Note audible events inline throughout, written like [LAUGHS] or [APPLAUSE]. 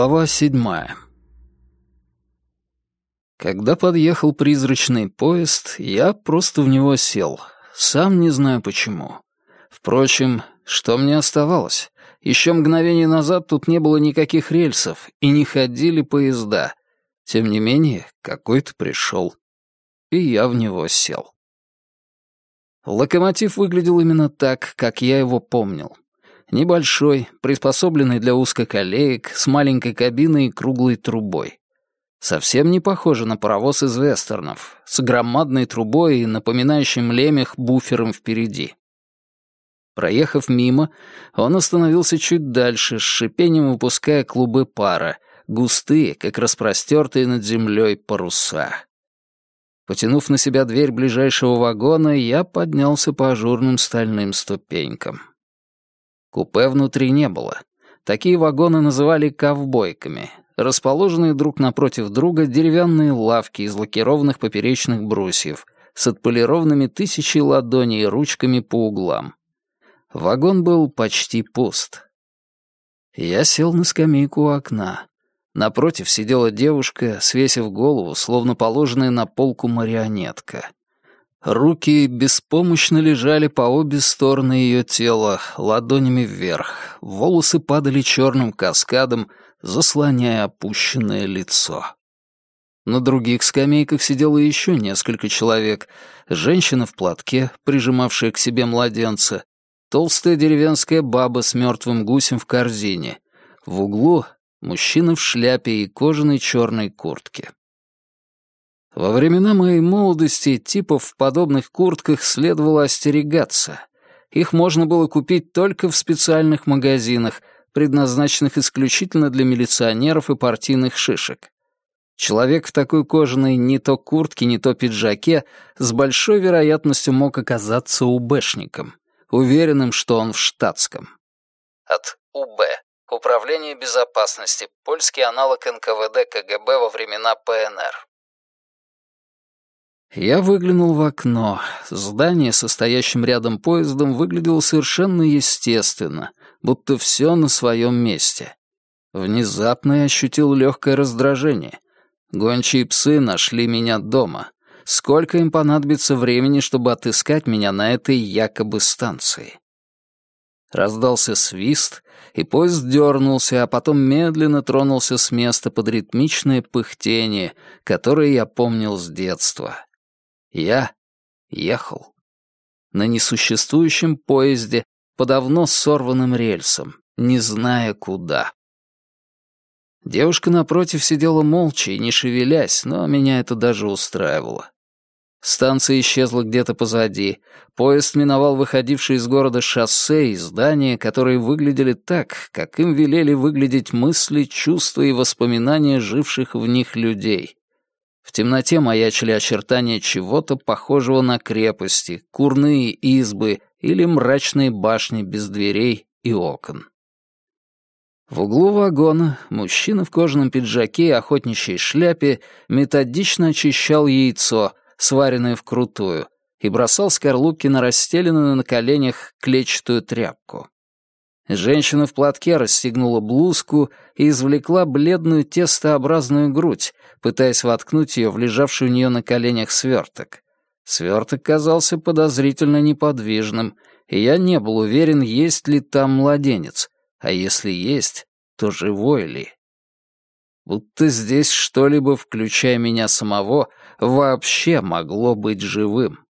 Глава седьмая. Когда подъехал призрачный поезд, я просто в него сел, сам не знаю почему. Впрочем, что мне оставалось? Еще мгновение назад тут не было никаких рельсов и не ходили поезда. Тем не менее, какой-то пришел. И я в него сел. Локомотив выглядел именно так, как я его помнил. Небольшой, приспособленный для узкоколеек, с маленькой кабиной и круглой трубой. Совсем не похоже на паровоз из вестернов, с громадной трубой и напоминающим лемех буфером впереди. Проехав мимо, он остановился чуть дальше, с шипением выпуская клубы пара, густые, как распростертые над землей паруса. Потянув на себя дверь ближайшего вагона, я поднялся по ажурным стальным ступенькам. Купе внутри не было. Такие вагоны называли ковбойками. Расположенные друг напротив друга деревянные лавки из лакированных поперечных брусьев с отполированными тысячей ладоней и ручками по углам. Вагон был почти пуст. Я сел на скамейку у окна. Напротив сидела девушка, свесив голову, словно положенная на полку марионетка. Руки беспомощно лежали по обе стороны ее тела, ладонями вверх. Волосы падали черным каскадом, заслоняя опущенное лицо. На других скамейках сидело еще несколько человек. Женщина в платке, прижимавшая к себе младенца, толстая деревенская баба с мертвым гусем в корзине. В углу мужчина в шляпе и кожаной черной куртке. Во времена моей молодости типов в подобных куртках следовало остерегаться. Их можно было купить только в специальных магазинах, предназначенных исключительно для милиционеров и партийных шишек. Человек в такой кожаной не то куртке, не то пиджаке с большой вероятностью мог оказаться УБшником, уверенным, что он в штатском. От УБ. Управление безопасности. Польский аналог НКВД КГБ во времена ПНР. Я выглянул в окно. Здание, состоящим рядом поездом, выглядело совершенно естественно, будто все на своем месте. Внезапно я ощутил легкое раздражение. Гончие псы нашли меня дома. Сколько им понадобится времени, чтобы отыскать меня на этой якобы станции? Раздался свист, и поезд дернулся, а потом медленно тронулся с места под ритмичное пыхтение, которое я помнил с детства. Я ехал. На несуществующем поезде по давно сорванным рельсам, не зная куда. Девушка напротив сидела молча и не шевелясь, но меня это даже устраивало. Станция исчезла где-то позади. Поезд миновал выходившие из города шоссе и здания, которые выглядели так, как им велели выглядеть мысли, чувства и воспоминания живших в них людей. В темноте маячили очертания чего-то похожего на крепости, курные избы или мрачные башни без дверей и окон. В углу вагона мужчина в кожаном пиджаке и охотничьей шляпе методично очищал яйцо, сваренное вкрутую, и бросал скорлупки на расстеленную на коленях клетчатую тряпку. Женщина в платке расстегнула блузку и извлекла бледную тестообразную грудь, пытаясь воткнуть ее в лежавший у нее на коленях сверток. Сверток казался подозрительно неподвижным, и я не был уверен, есть ли там младенец, а если есть, то живой ли. Будто здесь что-либо, включая меня самого, вообще могло быть живым.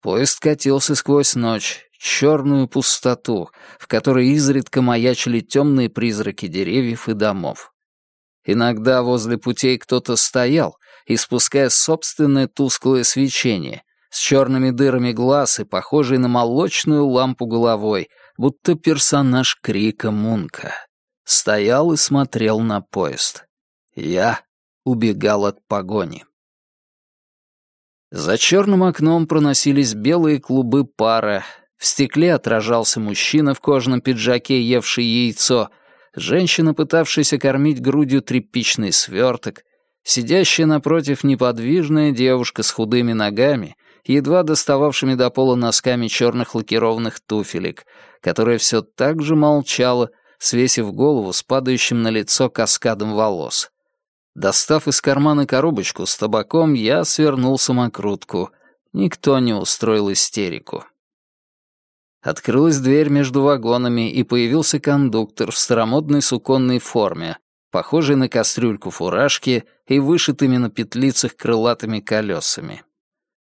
Поезд катился сквозь ночь, черную пустоту, в которой изредка маячили темные призраки деревьев и домов. Иногда возле путей кто-то стоял, испуская собственное тусклое свечение, с черными дырами глаз и похожей на молочную лампу головой, будто персонаж Крика Мунка. Стоял и смотрел на поезд. Я убегал от погони. За черным окном проносились белые клубы пара, в стекле отражался мужчина в кожаном пиджаке, евший яйцо, женщина, пытавшаяся кормить грудью тряпичный сверток, сидящая напротив неподвижная девушка с худыми ногами, едва достававшими до пола носками черных лакированных туфелек, которая все так же молчала, свесив голову с падающим на лицо каскадом волос. Достав из кармана коробочку с табаком, я свернул самокрутку. Никто не устроил истерику. Открылась дверь между вагонами, и появился кондуктор в старомодной суконной форме, похожей на кастрюльку фуражки и вышитыми на петлицах крылатыми колесами.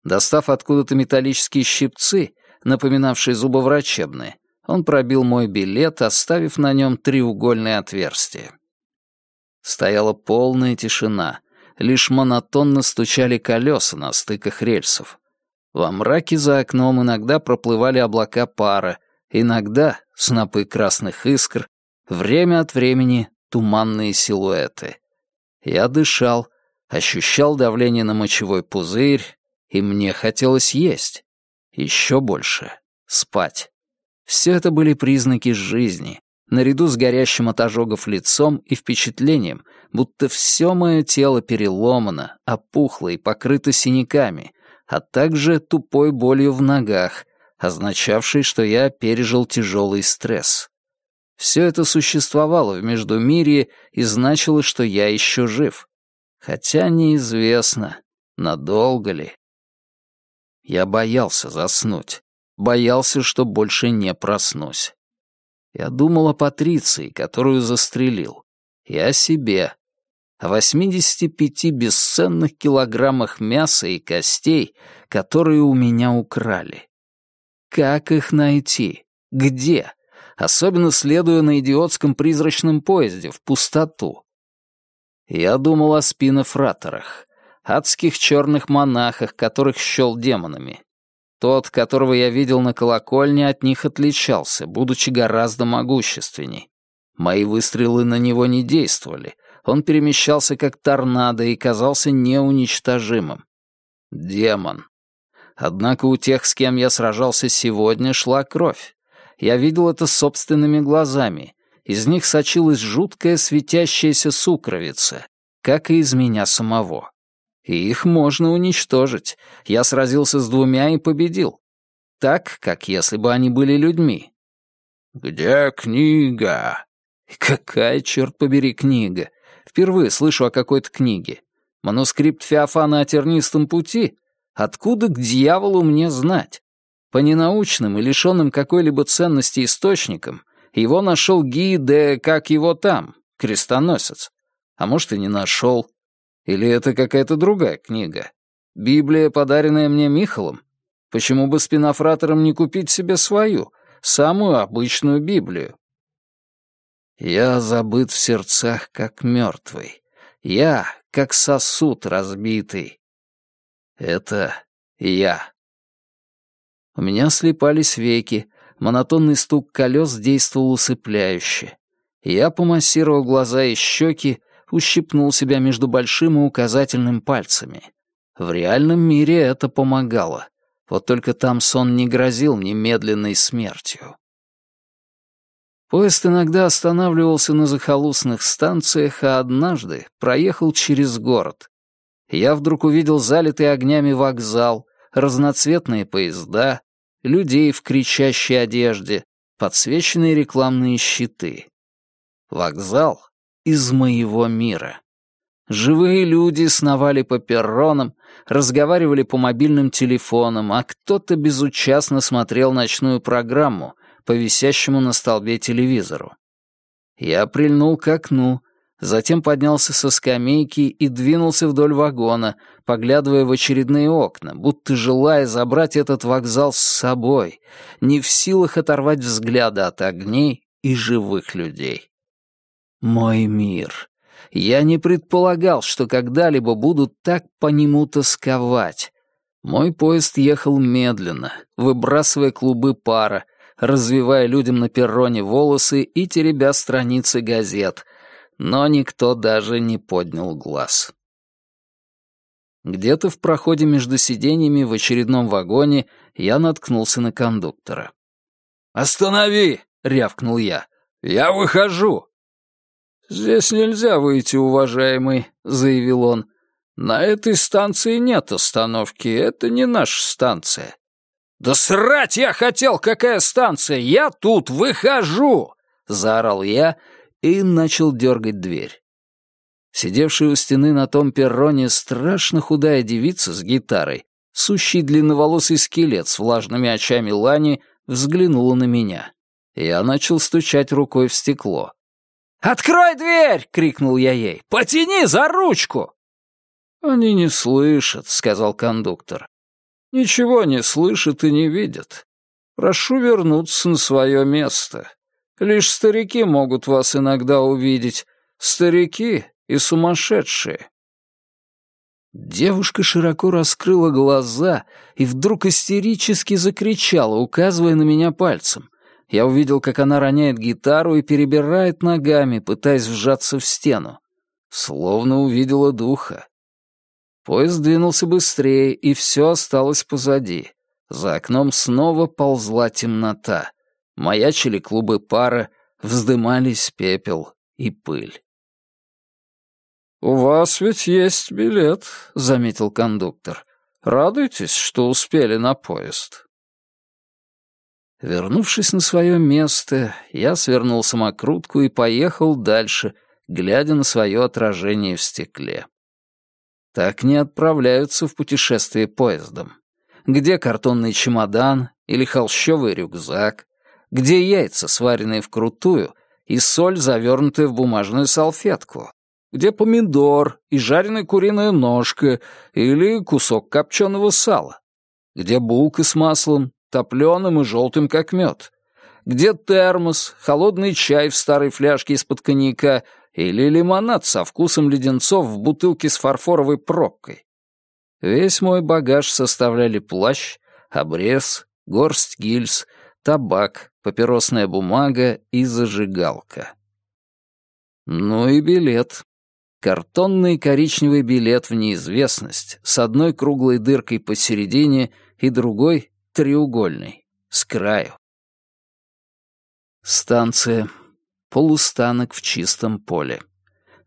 Достав откуда-то металлические щипцы, напоминавшие зубоврачебные, он пробил мой билет, оставив на нем треугольное отверстие. Стояла полная тишина, лишь монотонно стучали колеса на стыках рельсов. Во мраке за окном иногда проплывали облака пара, иногда снопы красных искр, время от времени туманные силуэты. Я дышал, ощущал давление на мочевой пузырь, и мне хотелось есть. Еще больше — спать. Все это были признаки жизни, наряду с горящим от ожогов лицом и впечатлением, будто все мое тело переломано, опухло и покрыто синяками, а также тупой болью в ногах, означавшей, что я пережил тяжелый стресс. Все это существовало в Междумирье и значило, что я еще жив. Хотя неизвестно, надолго ли. Я боялся заснуть, боялся, что больше не проснусь. Я думал о Патриции, которую застрелил, и о себе, о 85 бесценных килограммах мяса и костей, которые у меня украли. Как их найти? Где? Особенно следуя на идиотском призрачном поезде в пустоту. Я думал о спинофраторах, адских черных монахах, которых счел демонами. Тот, которого я видел на колокольне, от них отличался, будучи гораздо могущественней. Мои выстрелы на него не действовали, он перемещался как торнадо и казался неуничтожимым. Демон. Однако у тех, с кем я сражался сегодня, шла кровь. Я видел это собственными глазами. Из них сочилась жуткая светящаяся сукровица, как и из меня самого. И их можно уничтожить. Я сразился с двумя и победил. Так, как если бы они были людьми. «Где книга?» «Какая, черт побери, книга? Впервые слышу о какой-то книге. Манускрипт Феофана о тернистом пути? Откуда к дьяволу мне знать? По ненаучным и лишенным какой-либо ценности источникам его нашел Ги де как его там, крестоносец. А может, и не нашел. Или это какая-то другая книга? Библия, подаренная мне Михалом? Почему бы спинофраторам не купить себе свою, самую обычную Библию? Я забыт в сердцах, как мертвый. Я, как сосуд разбитый. Это я. У меня слепались веки, монотонный стук колес действовал усыпляюще. Я помассировал глаза и щеки, ущипнул себя между большим и указательным пальцами. В реальном мире это помогало. Вот только там сон не грозил немедленной смертью. Поезд иногда останавливался на захолустных станциях, а однажды проехал через город. Я вдруг увидел залитый огнями вокзал, разноцветные поезда, людей в кричащей одежде, подсвеченные рекламные щиты. Вокзал из моего мира. Живые люди сновали по перронам, разговаривали по мобильным телефонам, а кто-то безучастно смотрел ночную программу — по висящему на столбе телевизору. Я прильнул к окну, затем поднялся со скамейки и двинулся вдоль вагона, поглядывая в очередные окна, будто желая забрать этот вокзал с собой, не в силах оторвать взгляда от огней и живых людей. Мой мир. Я не предполагал, что когда-либо буду так по нему тосковать. Мой поезд ехал медленно, выбрасывая клубы пара, развивая людям на перроне волосы и теребя страницы газет, но никто даже не поднял глаз. Где-то в проходе между сиденьями в очередном вагоне я наткнулся на кондуктора. «Останови!» — рявкнул я. «Я выхожу!» «Здесь нельзя выйти, уважаемый», — заявил он. «На этой станции нет остановки, это не наша станция. «Да срать я хотел, какая станция! Я тут выхожу!» — заорал я и начал дергать дверь. Сидевшая у стены на том перроне страшно худая девица с гитарой, сущий длинноволосый скелет с влажными очами Лани, взглянула на меня. Я начал стучать рукой в стекло. «Открой дверь!» — крикнул я ей. «Потяни за ручку!» «Они не слышат», — сказал кондуктор. «Ничего не слышат и не видят. Прошу вернуться на свое место. Лишь старики могут вас иногда увидеть. Старики и сумасшедшие». Девушка широко раскрыла глаза и вдруг истерически закричала, указывая на меня пальцем. Я увидел, как она роняет гитару и перебирает ногами, пытаясь вжаться в стену. Словно увидела духа. Поезд двинулся быстрее, и все осталось позади. За окном снова ползла темнота. Маячили клубы пара, вздымались пепел и пыль. «У вас ведь есть билет», — заметил кондуктор. «Радуйтесь, что успели на поезд». Вернувшись на свое место, я свернул самокрутку и поехал дальше, глядя на свое отражение в стекле. Так не отправляются в путешествие поездом. Где картонный чемодан или холщовый рюкзак? Где яйца, сваренные вкрутую, и соль, завернутая в бумажную салфетку? Где помидор и жареная куриная ножка или кусок копченого сала? Где булка с маслом, топленым и желтым, как мед? Где термос, холодный чай в старой фляжке из-под коньяка или лимонад со вкусом леденцов в бутылке с фарфоровой пробкой. Весь мой багаж составляли плащ, обрез, горсть гильз, табак, папиросная бумага и зажигалка. Ну и билет. Картонный коричневый билет в неизвестность с одной круглой дыркой посередине и другой треугольной, с краю. Станция полустанок в чистом поле.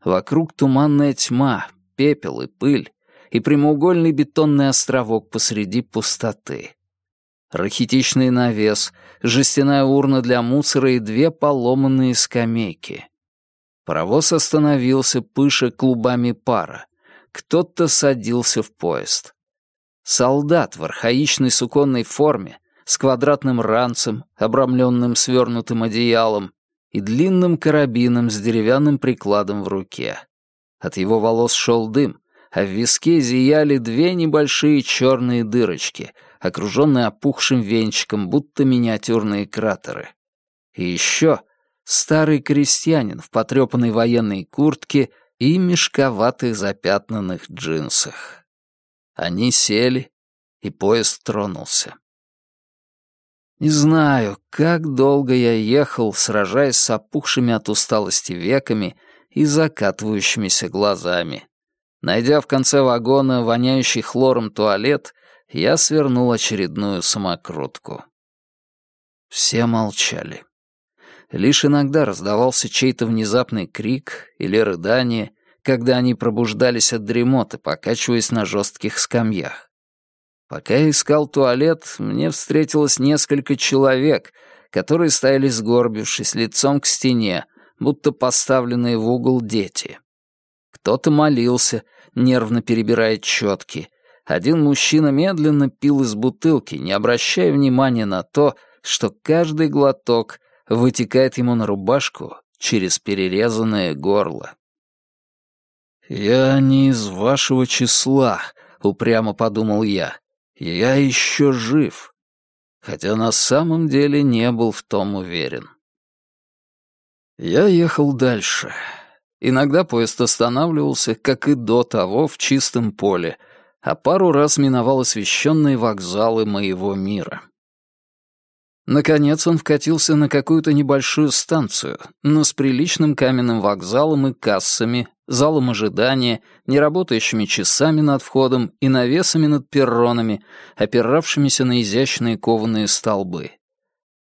Вокруг туманная тьма, пепел и пыль, и прямоугольный бетонный островок посреди пустоты. Рахитичный навес, жестяная урна для мусора и две поломанные скамейки. Паровоз остановился, пыша клубами пара. Кто-то садился в поезд. Солдат в архаичной суконной форме, с квадратным ранцем, обрамленным свернутым одеялом, и длинным карабином с деревянным прикладом в руке. От его волос шел дым, а в виске зияли две небольшие черные дырочки, окруженные опухшим венчиком, будто миниатюрные кратеры. И еще старый крестьянин в потрепанной военной куртке и мешковатых запятнанных джинсах. Они сели, и поезд тронулся. Не знаю, как долго я ехал, сражаясь с опухшими от усталости веками и закатывающимися глазами. Найдя в конце вагона воняющий хлором туалет, я свернул очередную самокрутку. Все молчали. Лишь иногда раздавался чей-то внезапный крик или рыдание, когда они пробуждались от дремоты, покачиваясь на жестких скамьях. Пока я искал туалет, мне встретилось несколько человек, которые стояли сгорбившись, лицом к стене, будто поставленные в угол дети. Кто-то молился, нервно перебирая четки. Один мужчина медленно пил из бутылки, не обращая внимания на то, что каждый глоток вытекает ему на рубашку через перерезанное горло. «Я не из вашего числа», — упрямо подумал я. Я еще жив, хотя на самом деле не был в том уверен. Я ехал дальше. Иногда поезд останавливался, как и до того, в чистом поле, а пару раз миновал освещенные вокзалы моего мира. Наконец он вкатился на какую-то небольшую станцию, но с приличным каменным вокзалом и кассами, залом ожидания, неработающими часами над входом и навесами над перронами, опиравшимися на изящные кованые столбы.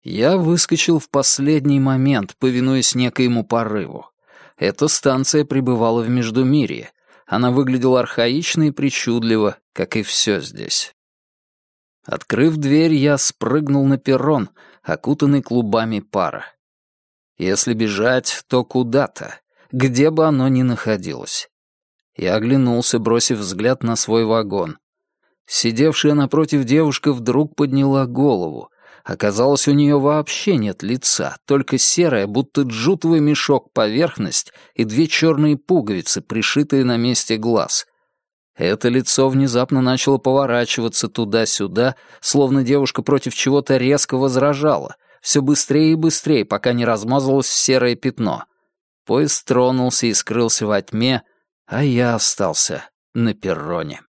Я выскочил в последний момент, повинуясь некоему порыву. Эта станция пребывала в Междумирье. Она выглядела архаично и причудливо, как и все здесь. Открыв дверь, я спрыгнул на перрон, окутанный клубами пара. Если бежать, то куда-то, где бы оно ни находилось. Я оглянулся, бросив взгляд на свой вагон. Сидевшая напротив девушка вдруг подняла голову. Оказалось, у нее вообще нет лица, только серая, будто джутовый мешок поверхность и две черные пуговицы, пришитые на месте глаз. Это лицо внезапно начало поворачиваться туда-сюда, словно девушка против чего-то резко возражала, все быстрее и быстрее, пока не размазалось в серое пятно. Поезд тронулся и скрылся во тьме, а я остался на перроне.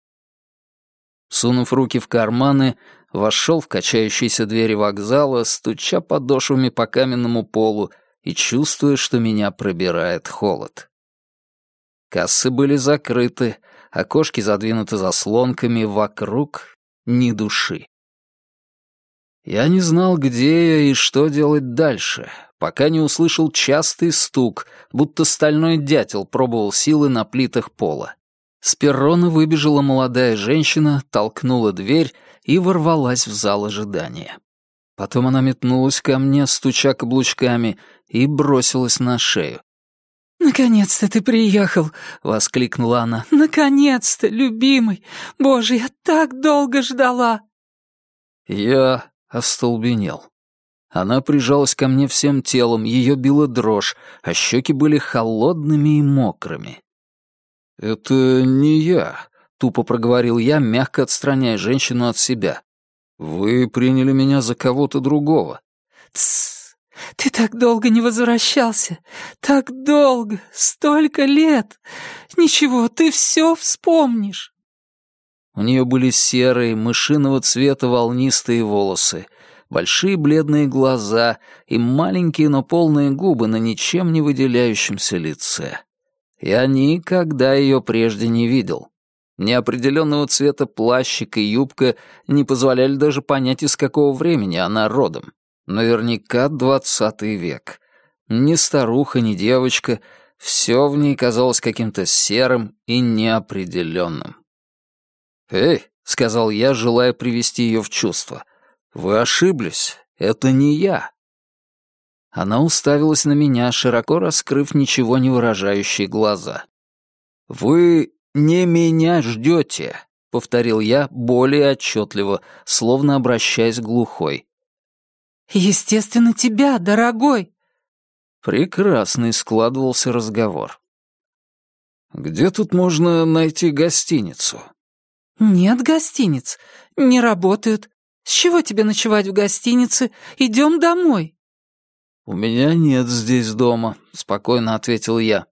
Сунув руки в карманы, вошел в качающиеся двери вокзала, стуча подошвами по каменному полу и чувствуя, что меня пробирает холод. Кассы были закрыты, окошки задвинуты заслонками, вокруг ни души. Я не знал, где я и что делать дальше, пока не услышал частый стук, будто стальной дятел пробовал силы на плитах пола. С перрона выбежала молодая женщина, толкнула дверь и ворвалась в зал ожидания. Потом она метнулась ко мне, стуча каблучками, и бросилась на шею. «Наконец-то ты приехал!» — воскликнула она. «Наконец-то, любимый! Боже, я так долго ждала!» Я остолбенел. Она прижалась ко мне всем телом, ее била дрожь, а щеки были холодными и мокрыми. «Это не я», — тупо проговорил я, мягко отстраняя женщину от себя. «Вы приняли меня за кого-то другого». «Тссс! Ты так долго не возвращался! Так долго! Столько лет! Ничего, ты все вспомнишь!» У нее были серые, мышиного цвета волнистые волосы, большие бледные глаза и маленькие, но полные губы на ничем не выделяющемся лице. Я никогда ее прежде не видел. Неопределенного цвета плащик и юбка не позволяли даже понять, из какого времени она родом. Наверняка двадцатый век. Ни старуха, ни девочка, все в ней казалось каким-то серым и неопределенным. «Эй», — сказал я, желая привести ее в чувство, — «вы ошиблись, это не я». Она уставилась на меня, широко раскрыв ничего не выражающие глаза. «Вы не меня ждете», — повторил я более отчетливо, словно обращаясь к глухой. «Естественно, тебя, дорогой!» Прекрасный складывался разговор. «Где тут можно найти гостиницу?» «Нет гостиниц. Не работают. С чего тебе ночевать в гостинице? Идем домой». «У меня нет здесь дома», — спокойно ответил я.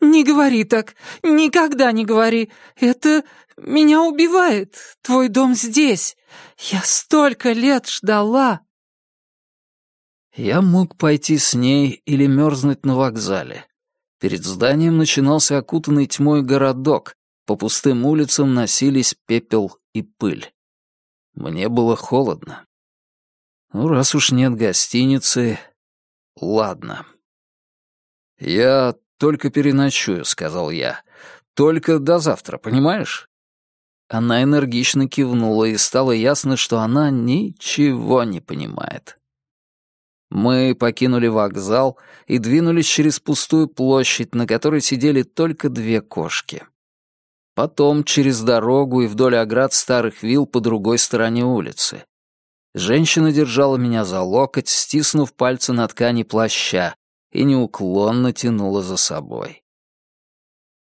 «Не говори так, никогда не говори. Это меня убивает. Твой дом здесь. Я столько лет ждала». Я мог пойти с ней или мерзнуть на вокзале. Перед зданием начинался окутанный тьмой городок, по пустым улицам носились пепел и пыль. Мне было холодно. Ну, раз уж нет гостиницы, ладно. Я только переночую, сказал я. Только до завтра, понимаешь? Она энергично кивнула, и стало ясно, что она ничего не понимает. Мы покинули вокзал и двинулись через пустую площадь, на которой сидели только две кошки. Потом через дорогу и вдоль оград старых вилл по другой стороне улицы. Женщина держала меня за локоть, стиснув пальцы на ткани плаща, и неуклонно тянула за собой.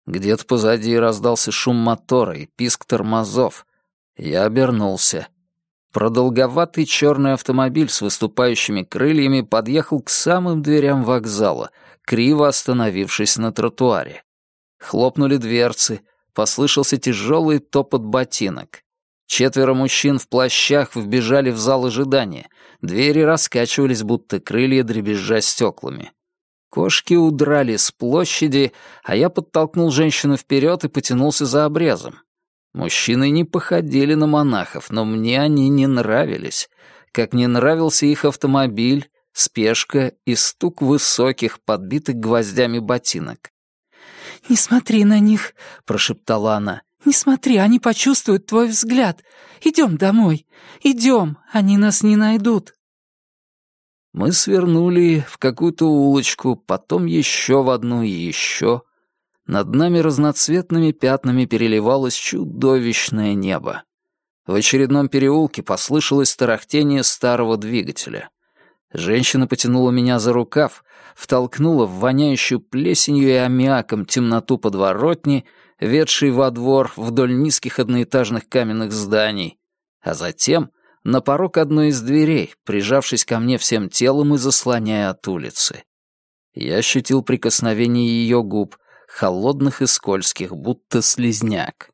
Где-то позади раздался шум мотора и писк тормозов. Я обернулся. Продолговатый черный автомобиль с выступающими крыльями подъехал к самым дверям вокзала, криво остановившись на тротуаре. Хлопнули дверцы, послышался тяжелый топот ботинок. Четверо мужчин в плащах вбежали в зал ожидания. Двери раскачивались, будто крылья дребезжа стеклами. Кошки удрали с площади, а я подтолкнул женщину вперед и потянулся за обрезом. Мужчины не походили на монахов, но мне они не нравились. Как не нравился их автомобиль, спешка и стук высоких, подбитых гвоздями ботинок. «Не смотри на них», — прошептала она. «Не смотри, они почувствуют твой взгляд. Идем домой. Идем, они нас не найдут». Мы свернули в какую-то улочку, потом еще в одну и еще. Над нами разноцветными пятнами переливалось чудовищное небо. В очередном переулке послышалось тарахтение старого двигателя. Женщина потянула меня за рукав, втолкнула в воняющую плесенью и аммиаком темноту подворотни, ведшей во двор вдоль низких одноэтажных каменных зданий, а затем на порог одной из дверей, прижавшись ко мне всем телом и заслоняя от улицы. Я ощутил прикосновение ее губ, холодных и скользких, будто слизняк.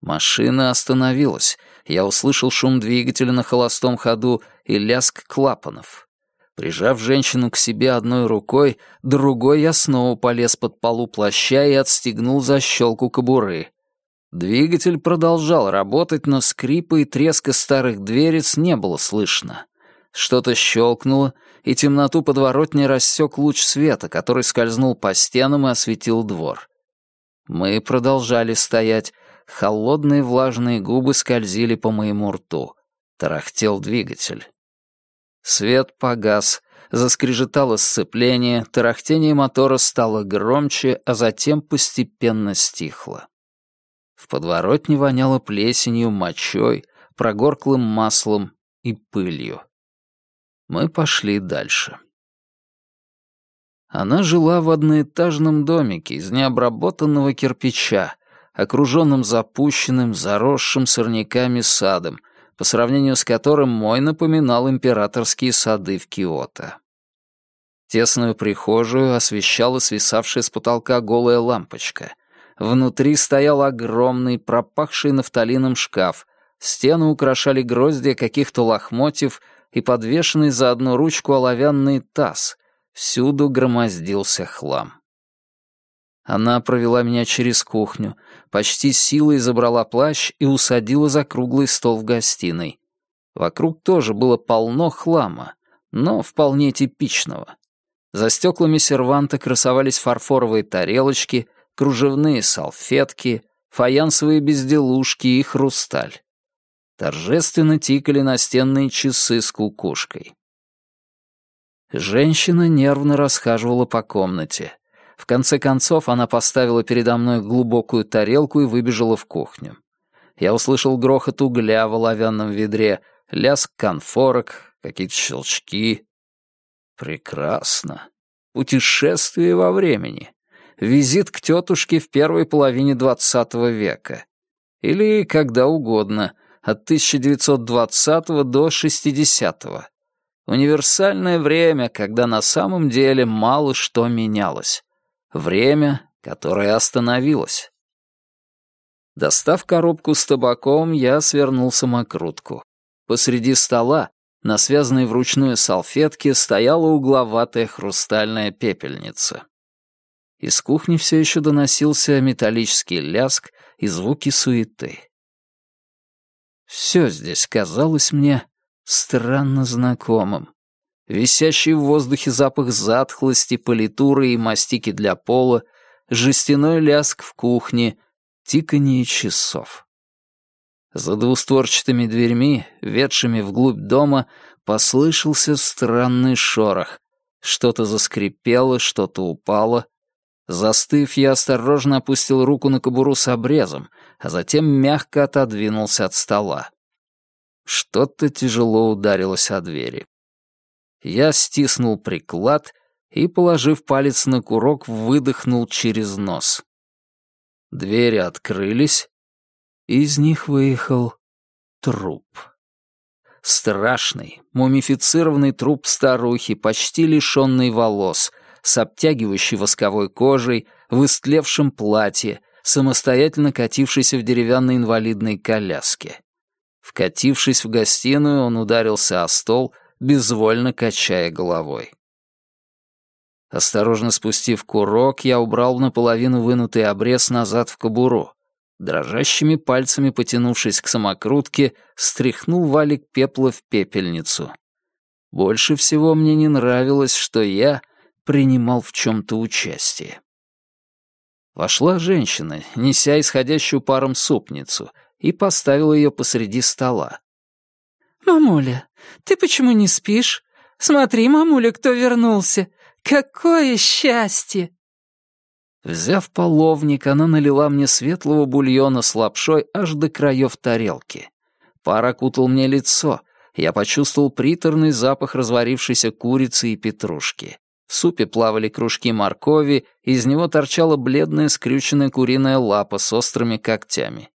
Машина остановилась. Я услышал шум двигателя на холостом ходу и лязг клапанов. Прижав женщину к себе одной рукой, другой я снова полез под полу плаща и отстегнул защелку кобуры. Двигатель продолжал работать, но скрипа и треска старых дверец не было слышно. Что-то щелкнуло, и темноту подворотни рассек луч света, который скользнул по стенам и осветил двор. Мы продолжали стоять. Холодные влажные губы скользили по моему рту. Тарахтел двигатель. Свет погас, заскрежетало сцепление, тарахтение мотора стало громче, а затем постепенно стихло. В подворотне воняло плесенью, мочой, прогорклым маслом и пылью. Мы пошли дальше. Она жила в одноэтажном домике из необработанного кирпича, окруженном запущенным, заросшим сорняками садом, по сравнению с которым мой напоминал императорские сады в Киото. Тесную прихожую освещала свисавшая с потолка голая лампочка. Внутри стоял огромный, пропахший нафталином шкаф. Стены украшали гроздья каких-то лохмотьев и подвешенный за одну ручку оловянный таз. Всюду громоздился хлам. Она провела меня через кухню, почти силой забрала плащ и усадила за круглый стол в гостиной. Вокруг тоже было полно хлама, но вполне типичного. За стеклами серванта красовались фарфоровые тарелочки, кружевные салфетки, фаянсовые безделушки и хрусталь. Торжественно тикали настенные часы с кукушкой. Женщина нервно расхаживала по комнате. В конце концов она поставила передо мной глубокую тарелку и выбежала в кухню. Я услышал грохот угля в оловянном ведре, лязг конфорок, какие-то щелчки. Прекрасно. Путешествие во времени. Визит к тетушке в первой половине двадцатого века. Или когда угодно, от 1920 до 60 -го. Универсальное время, когда на самом деле мало что менялось. Время, которое остановилось. Достав коробку с табаком, я свернул самокрутку. Посреди стола, на связанной вручную салфетке, стояла угловатая хрустальная пепельница. Из кухни все еще доносился металлический ляск и звуки суеты. Все здесь казалось мне странно знакомым висящий в воздухе запах затхлости, политуры и мастики для пола, жестяной ляск в кухне, тиканье часов. За двустворчатыми дверьми, ведшими вглубь дома, послышался странный шорох. Что-то заскрипело, что-то упало. Застыв, я осторожно опустил руку на кобуру с обрезом, а затем мягко отодвинулся от стола. Что-то тяжело ударилось о двери. Я стиснул приклад и, положив палец на курок, выдохнул через нос. Двери открылись, из них выехал труп. Страшный, мумифицированный труп старухи, почти лишенный волос, с обтягивающей восковой кожей, в истлевшем платье, самостоятельно катившийся в деревянной инвалидной коляске. Вкатившись в гостиную, он ударился о стол безвольно качая головой. Осторожно спустив курок, я убрал наполовину вынутый обрез назад в кобуру. Дрожащими пальцами, потянувшись к самокрутке, стряхнул валик пепла в пепельницу. Больше всего мне не нравилось, что я принимал в чем-то участие. Вошла женщина, неся исходящую паром супницу, и поставила ее посреди стола. «Мамуля, ты почему не спишь? Смотри, мамуля, кто вернулся! Какое счастье!» Взяв половник, она налила мне светлого бульона с лапшой аж до краев тарелки. Пар окутал мне лицо. Я почувствовал приторный запах разварившейся курицы и петрушки. В супе плавали кружки моркови, из него торчала бледная скрюченная куриная лапа с острыми когтями.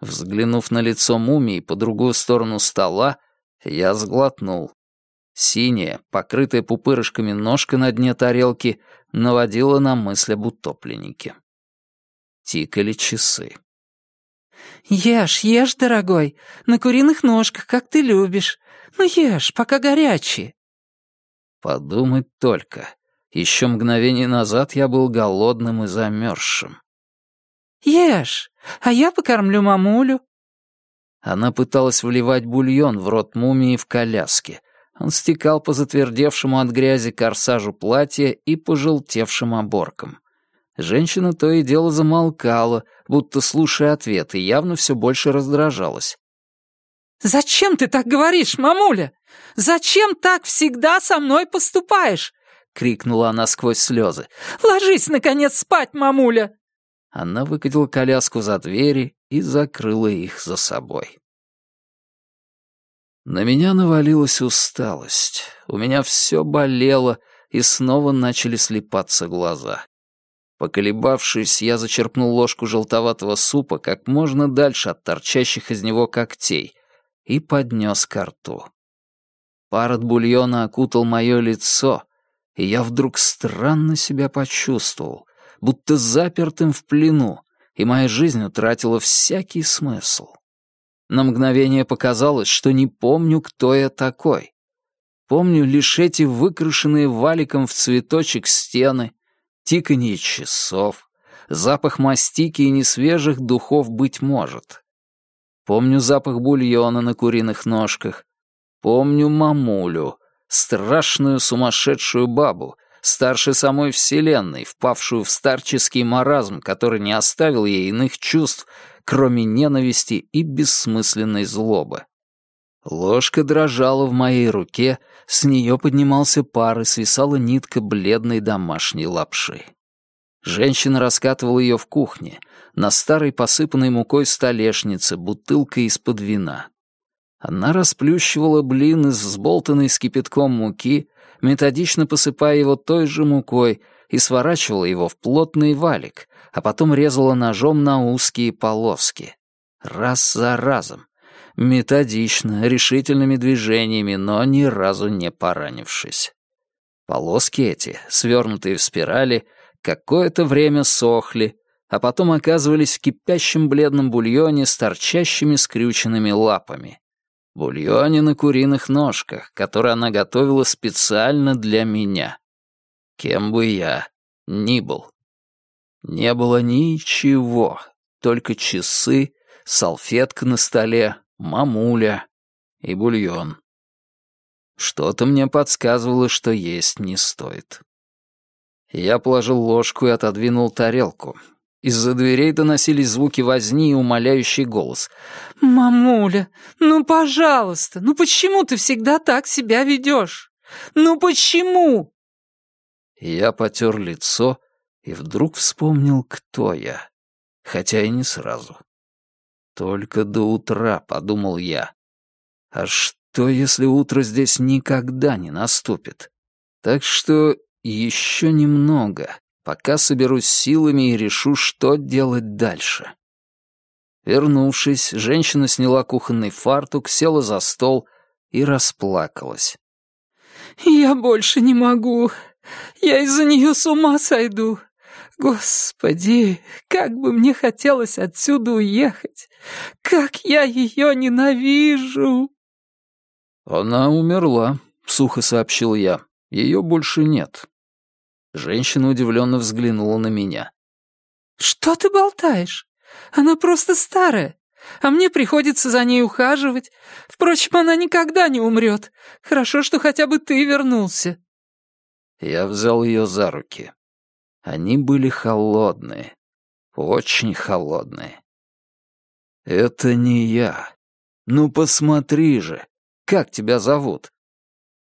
Взглянув на лицо мумии по другую сторону стола, я сглотнул. Синяя, покрытая пупырышками ножка на дне тарелки наводила на мысль об утопленнике. Тикали часы. «Ешь, ешь, дорогой, на куриных ножках, как ты любишь. Ну ешь, пока горячие». Подумать только. Еще мгновение назад я был голодным и замерзшим. «Ешь, а я покормлю мамулю». Она пыталась вливать бульон в рот мумии в коляске. Он стекал по затвердевшему от грязи корсажу платья и пожелтевшим оборкам. Женщина то и дело замолкала, будто слушая ответ, и явно все больше раздражалась. «Зачем ты так говоришь, мамуля? Зачем так всегда со мной поступаешь?» — крикнула она сквозь слезы. «Ложись, наконец, спать, мамуля!» Она выкатила коляску за двери и закрыла их за собой. На меня навалилась усталость. У меня все болело, и снова начали слепаться глаза. Поколебавшись, я зачерпнул ложку желтоватого супа как можно дальше от торчащих из него когтей и поднес ко рту. Пар от бульона окутал мое лицо, и я вдруг странно себя почувствовал, будто запертым в плену, и моя жизнь утратила всякий смысл. На мгновение показалось, что не помню, кто я такой. Помню лишь эти выкрашенные валиком в цветочек стены, тиканье часов, запах мастики и несвежих духов, быть может. Помню запах бульона на куриных ножках. Помню мамулю, страшную сумасшедшую бабу, старше самой Вселенной, впавшую в старческий маразм, который не оставил ей иных чувств, кроме ненависти и бессмысленной злобы. Ложка дрожала в моей руке, с нее поднимался пар и свисала нитка бледной домашней лапши. Женщина раскатывала ее в кухне, на старой посыпанной мукой столешнице, бутылкой из-под вина. Она расплющивала блин из взболтанной с кипятком муки, методично посыпая его той же мукой, и сворачивала его в плотный валик, а потом резала ножом на узкие полоски. Раз за разом. Методично, решительными движениями, но ни разу не поранившись. Полоски эти, свернутые в спирали, какое-то время сохли, а потом оказывались в кипящем бледном бульоне с торчащими скрюченными лапами. Бульоне на куриных ножках, который она готовила специально для меня. Кем бы я ни был. Не было ничего, только часы, салфетка на столе, мамуля и бульон. Что-то мне подсказывало, что есть не стоит. Я положил ложку и отодвинул тарелку. Из-за дверей доносились звуки возни и умоляющий голос. «Мамуля, ну, пожалуйста, ну почему ты всегда так себя ведешь? Ну почему?» Я потер лицо и вдруг вспомнил, кто я, хотя и не сразу. Только до утра, подумал я. А что, если утро здесь никогда не наступит? Так что еще немного, пока соберусь силами и решу, что делать дальше. Вернувшись, женщина сняла кухонный фартук, села за стол и расплакалась. «Я больше не могу. Я из-за нее с ума сойду. Господи, как бы мне хотелось отсюда уехать! Как я ее ненавижу!» «Она умерла», — сухо сообщил я. «Ее больше нет». Женщина удивленно взглянула на меня. «Что ты болтаешь? Она просто старая, а мне приходится за ней ухаживать. Впрочем, она никогда не умрет. Хорошо, что хотя бы ты вернулся». Я взял ее за руки. Они были холодные, очень холодные. «Это не я. Ну посмотри же, как тебя зовут?»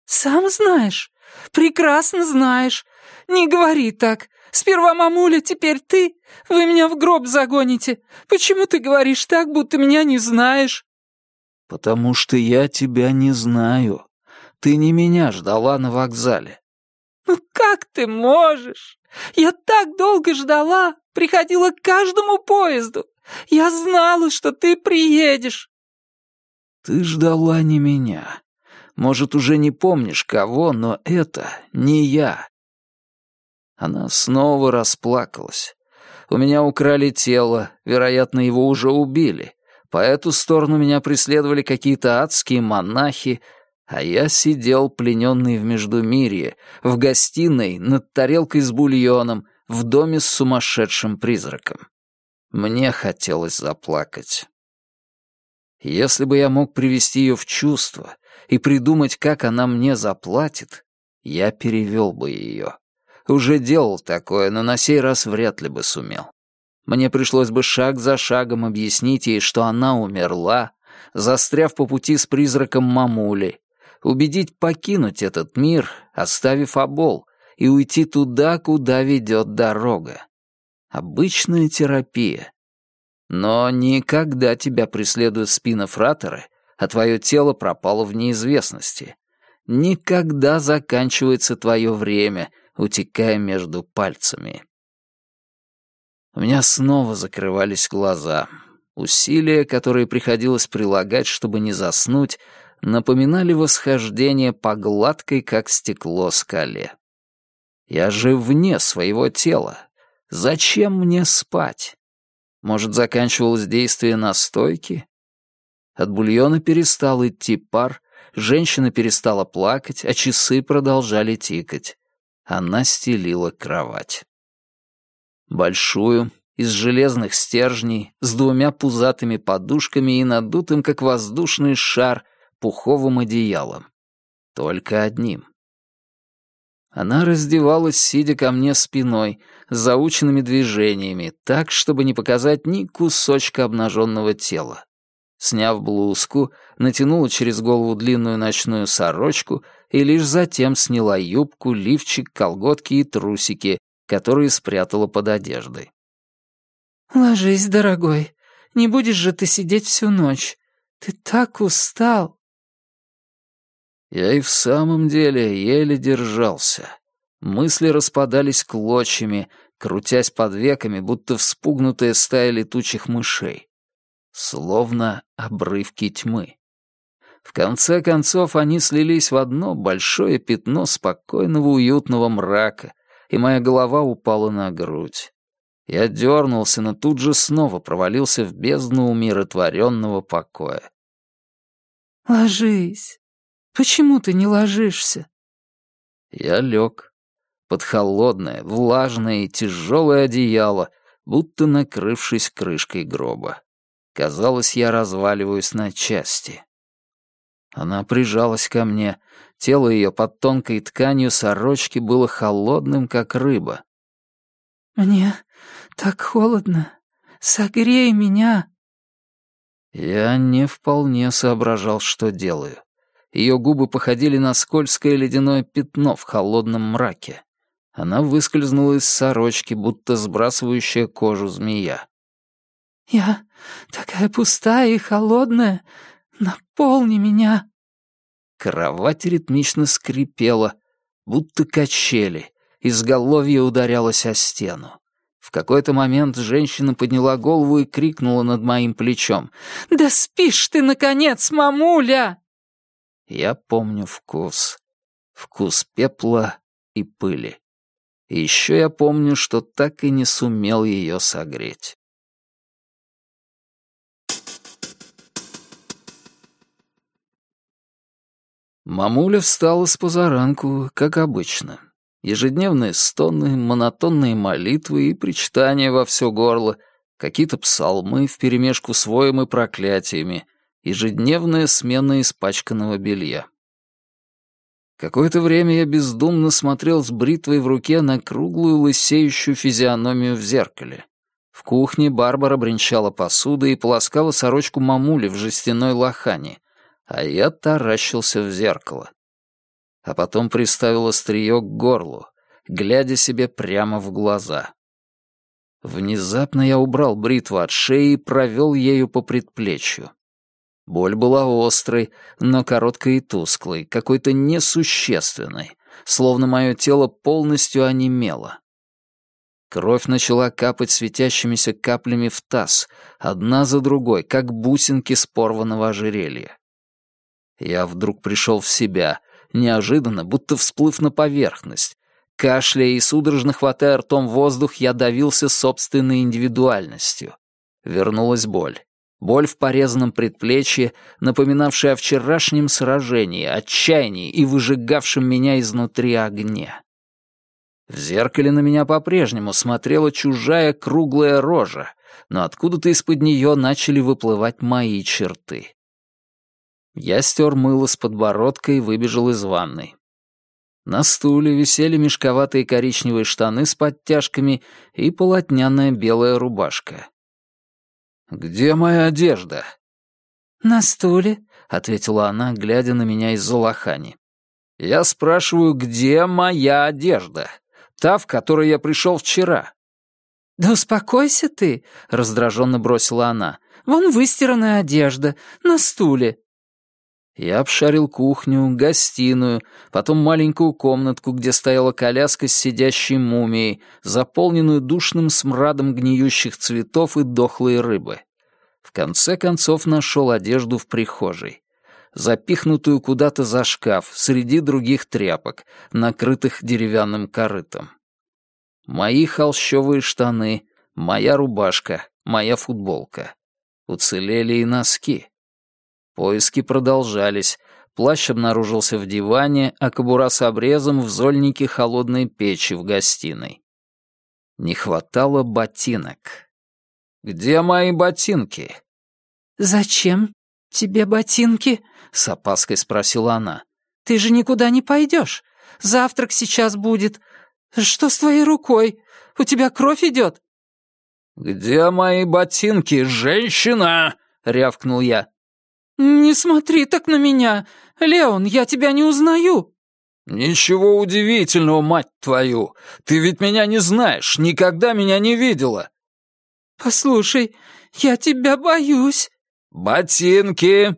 «Сам знаешь. Прекрасно знаешь. Не говори так. Сперва мамуля, теперь ты. Вы меня в гроб загоните. Почему ты говоришь так, будто меня не знаешь?» «Потому что я тебя не знаю. Ты не меня ждала на вокзале». «Ну как ты можешь? Я так долго ждала, приходила к каждому поезду. Я знала, что ты приедешь». «Ты ждала не меня. Может, уже не помнишь кого, но это не я». Она снова расплакалась. У меня украли тело, вероятно, его уже убили. По эту сторону меня преследовали какие-то адские монахи, а я сидел, плененный в Междумирье, в гостиной, над тарелкой с бульоном, в доме с сумасшедшим призраком. Мне хотелось заплакать. Если бы я мог привести ее в чувство и придумать, как она мне заплатит, я перевел бы ее. Уже делал такое, но на сей раз вряд ли бы сумел. Мне пришлось бы шаг за шагом объяснить ей, что она умерла, застряв по пути с призраком мамули, убедить покинуть этот мир, оставив обол, и уйти туда, куда ведет дорога. Обычная терапия. Но никогда тебя преследуют спинофраторы, а твое тело пропало в неизвестности. Никогда заканчивается твое время, утекая между пальцами. У меня снова закрывались глаза. Усилия, которые приходилось прилагать, чтобы не заснуть, напоминали восхождение по гладкой, как стекло, скале. Я же вне своего тела. Зачем мне спать? Может, заканчивалось действие настойки? От бульона перестал идти пар, женщина перестала плакать, а часы продолжали тикать. Она стелила кровать. Большую, из железных стержней, с двумя пузатыми подушками и надутым, как воздушный шар, пуховым одеялом. Только одним. Она раздевалась, сидя ко мне спиной, заученными движениями, так, чтобы не показать ни кусочка обнаженного тела. Сняв блузку, натянула через голову длинную ночную сорочку и лишь затем сняла юбку, лифчик, колготки и трусики, которые спрятала под одеждой. «Ложись, дорогой. Не будешь же ты сидеть всю ночь. Ты так устал». Я и в самом деле еле держался. Мысли распадались клочьями, крутясь под веками, будто вспугнутая стая летучих мышей. Словно обрывки тьмы. В конце концов они слились в одно большое пятно спокойного уютного мрака, и моя голова упала на грудь. Я дернулся, но тут же снова провалился в бездну умиротворенного покоя. «Ложись», Почему ты не ложишься?» Я лег под холодное, влажное и тяжелое одеяло, будто накрывшись крышкой гроба. Казалось, я разваливаюсь на части. Она прижалась ко мне, тело ее под тонкой тканью сорочки было холодным, как рыба. «Мне так холодно. Согрей меня». Я не вполне соображал, что делаю. Ее губы походили на скользкое ледяное пятно в холодном мраке. Она выскользнула из сорочки, будто сбрасывающая кожу змея. «Я такая пустая и холодная. Наполни меня». Кровать ритмично скрипела, будто качели, изголовье ударялось о стену. В какой-то момент женщина подняла голову и крикнула над моим плечом. «Да спишь ты, наконец, мамуля!» Я помню вкус. Вкус пепла и пыли. И еще я помню, что так и не сумел ее согреть. Мамуля встала с позаранку, как обычно. Ежедневные стоны, монотонные молитвы и причитания во все горло, какие-то псалмы вперемешку с воем и проклятиями — ежедневная смена испачканного белья. Какое-то время я бездумно смотрел с бритвой в руке на круглую лысеющую физиономию в зеркале. В кухне Барбара бренчала посудой и полоскала сорочку мамули в жестяной лохане, а я таращился в зеркало. а потом приставил острие к горлу, глядя себе прямо в глаза. Внезапно я убрал бритву от шеи и провел ею по предплечью. Боль была острой, но короткой и тусклой, какой-то несущественной, словно мое тело полностью онемело. Кровь начала капать светящимися каплями в таз, одна за другой, как бусинки с порванного ожерелья. Я вдруг пришел в себя, неожиданно, будто всплыв на поверхность, Кашляя и судорожно хватая ртом воздух, я давился собственной индивидуальностью. Вернулась боль. Боль в порезанном предплечье, напоминавшая о вчерашнем сражении, отчаянии и выжигавшем меня изнутри огне. В зеркале на меня по-прежнему смотрела чужая круглая рожа, но откуда-то из-под нее начали выплывать мои черты. Я стер мыло с подбородка и выбежал из ванной. На стуле висели мешковатые коричневые штаны с подтяжками и полотняная белая рубашка. «Где моя одежда?» «На стуле», — ответила она, глядя на меня из-за лохани. «Я спрашиваю, где моя одежда? Та, в которой я пришел вчера». «Да успокойся ты», — раздраженно бросила она. «Вон выстиранная одежда, на стуле». Я обшарил кухню, гостиную, потом маленькую комнатку, где стояла коляска с сидящей мумией, заполненную душным смрадом гниющих цветов и дохлой рыбы. В конце концов нашел одежду в прихожей. Запихнутую куда-то за шкаф, среди других тряпок, накрытых деревянным корытом. Мои холщовые штаны, моя рубашка, моя футболка. Уцелели и носки. Поиски продолжались. Плащ обнаружился в диване, а кобура с обрезом в зольнике холодной печи в гостиной. Не хватало ботинок. «Где мои ботинки?» «Зачем тебе ботинки?» — с опаской спросила она. «Ты же никуда не пойдешь. Завтрак сейчас будет. Что с твоей рукой? У тебя кровь идет?» «Где мои ботинки, женщина?» — рявкнул я. «Не смотри так на меня! Леон, я тебя не узнаю!» «Ничего удивительного, мать твою! Ты ведь меня не знаешь, никогда меня не видела!» «Послушай, я тебя боюсь!» «Ботинки!»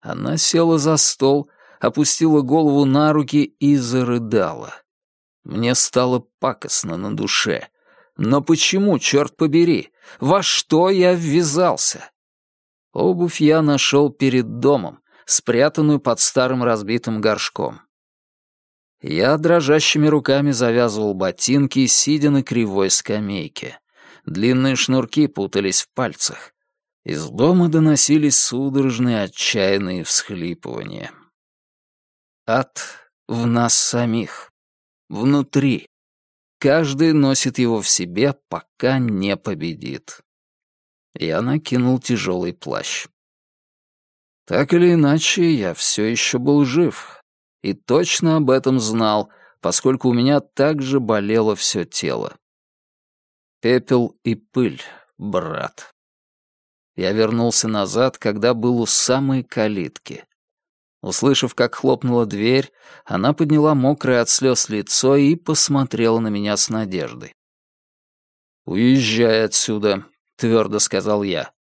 Она села за стол, опустила голову на руки и зарыдала. Мне стало пакостно на душе. Но почему, черт побери, во что я ввязался? Обувь я нашел перед домом, спрятанную под старым разбитым горшком. Я дрожащими руками завязывал ботинки, сидя на кривой скамейке. Длинные шнурки путались в пальцах. Из дома доносились судорожные отчаянные всхлипывания. Ад в нас самих. Внутри. Каждый носит его в себе, пока не победит. Я накинул тяжелый плащ. Так или иначе, я все еще был жив. И точно об этом знал, поскольку у меня также болело все тело. Пепел и пыль, брат. Я вернулся назад, когда был у самой калитки. Услышав, как хлопнула дверь, она подняла мокрое от слез лицо и посмотрела на меня с надеждой. «Уезжай отсюда твердо сказал я.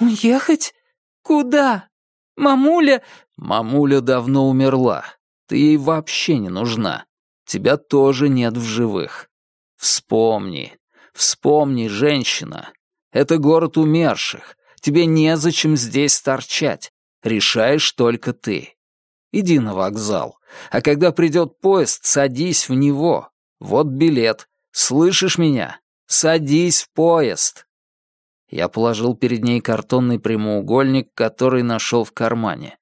«Уехать? Куда? Мамуля...» «Мамуля давно умерла. Ты ей вообще не нужна. Тебя тоже нет в живых. Вспомни, вспомни, женщина. Это город умерших. Тебе незачем здесь торчать. Решаешь только ты. Иди на вокзал. А когда придет поезд, садись в него. Вот билет. Слышишь меня? Садись в поезд. Я положил перед ней картонный прямоугольник, который нашел в кармане.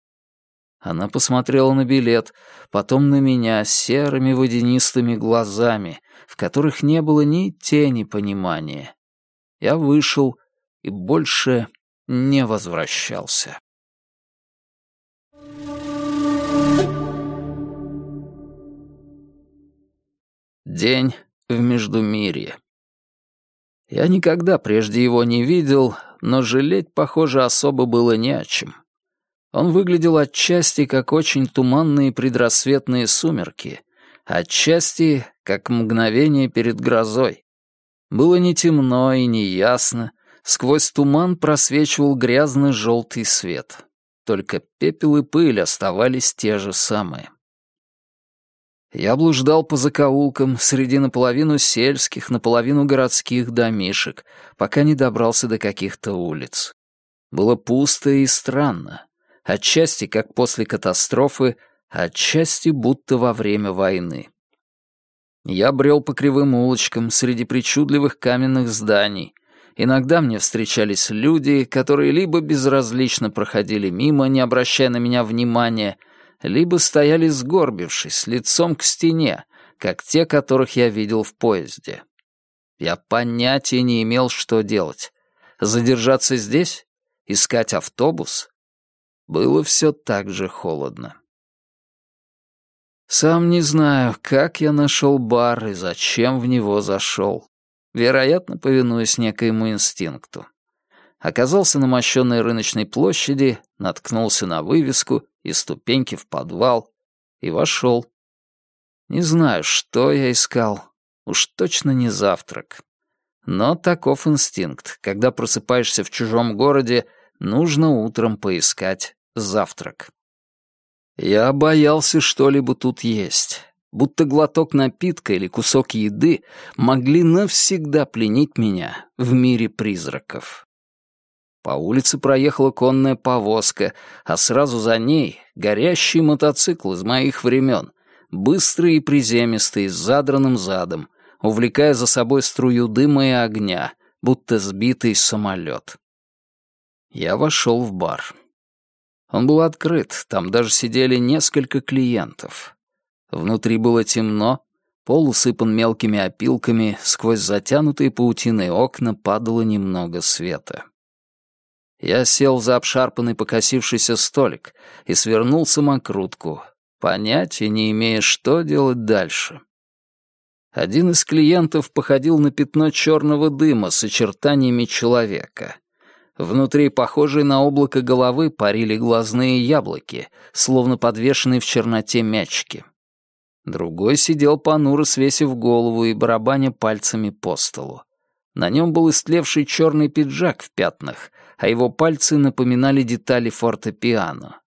Она посмотрела на билет, потом на меня серыми водянистыми глазами, в которых не было ни тени понимания. Я вышел и больше не возвращался. День в Междумирье. Я никогда прежде его не видел, но жалеть, похоже, особо было не о чем. Он выглядел отчасти как очень туманные предрассветные сумерки, отчасти как мгновение перед грозой. Было не темно и не ясно, сквозь туман просвечивал грязно-желтый свет. Только пепел и пыль оставались те же самые. Я блуждал по закоулкам среди наполовину сельских, наполовину городских домишек, пока не добрался до каких-то улиц. Было пусто и странно. Отчасти, как после катастрофы, отчасти, будто во время войны. Я брел по кривым улочкам среди причудливых каменных зданий. Иногда мне встречались люди, которые либо безразлично проходили мимо, не обращая на меня внимания, либо стояли сгорбившись, лицом к стене, как те, которых я видел в поезде. Я понятия не имел, что делать. Задержаться здесь? Искать автобус? Было все так же холодно. Сам не знаю, как я нашел бар и зачем в него зашел. Вероятно, повинуясь некоему инстинкту. Оказался на мощенной рыночной площади, наткнулся на вывеску и ступеньки в подвал и вошел. Не знаю, что я искал. Уж точно не завтрак. Но таков инстинкт. Когда просыпаешься в чужом городе, нужно утром поискать завтрак. Я боялся что-либо тут есть. Будто глоток напитка или кусок еды могли навсегда пленить меня в мире призраков. По улице проехала конная повозка, а сразу за ней горящий мотоцикл из моих времен, быстрый и приземистый, с задранным задом, увлекая за собой струю дыма и огня, будто сбитый самолет. Я вошел в бар. Он был открыт, там даже сидели несколько клиентов. Внутри было темно, пол усыпан мелкими опилками, сквозь затянутые паутиной окна падало немного света. Я сел за обшарпанный покосившийся столик и свернул самокрутку, понятия не имея, что делать дальше. Один из клиентов походил на пятно черного дыма с очертаниями человека. Внутри, похожей на облако головы, парили глазные яблоки, словно подвешенные в черноте мячики. Другой сидел понуро, свесив голову и барабаня пальцами по столу. На нем был истлевший черный пиджак в пятнах, а его пальцы напоминали детали фортепиано.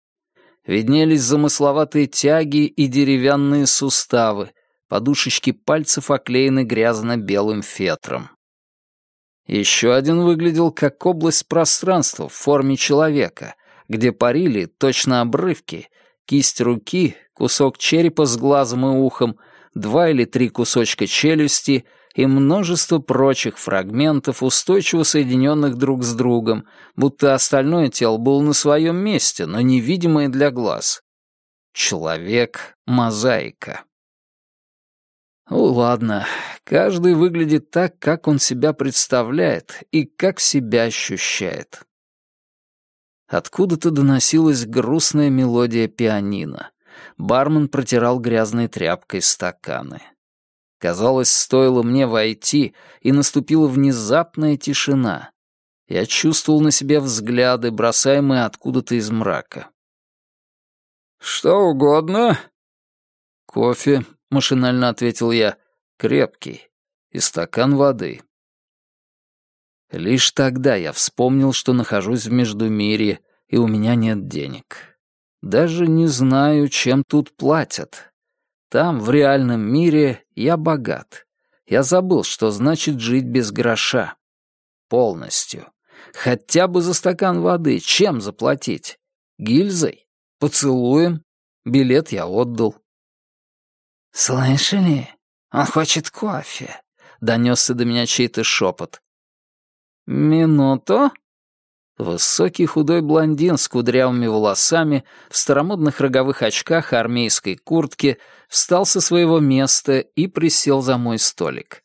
Виднелись замысловатые тяги и деревянные суставы, подушечки пальцев оклеены грязно-белым фетром. Еще один выглядел как область пространства в форме человека, где парили точно обрывки, кисть руки, кусок черепа с глазом и ухом, два или три кусочка челюсти и множество прочих фрагментов, устойчиво соединенных друг с другом, будто остальное тело было на своем месте, но невидимое для глаз. Человек-мозаика. Ну ладно, каждый выглядит так, как он себя представляет и как себя ощущает. Откуда-то доносилась грустная мелодия пианино. Бармен протирал грязной тряпкой стаканы. Казалось, стоило мне войти, и наступила внезапная тишина. Я чувствовал на себе взгляды, бросаемые откуда-то из мрака. «Что угодно?» «Кофе», — машинально ответил я, — «крепкий, и стакан воды». Лишь тогда я вспомнил, что нахожусь в Междумирье, и у меня нет денег. Даже не знаю, чем тут платят. Там, в реальном мире, я богат. Я забыл, что значит жить без гроша. Полностью. Хотя бы за стакан воды. Чем заплатить? Гильзой? Поцелуем? Билет я отдал. «Слышали? Он хочет кофе», — донесся до меня чей-то шепот. «Минуту?» Высокий худой блондин с кудрявыми волосами, в старомодных роговых очках армейской куртке встал со своего места и присел за мой столик.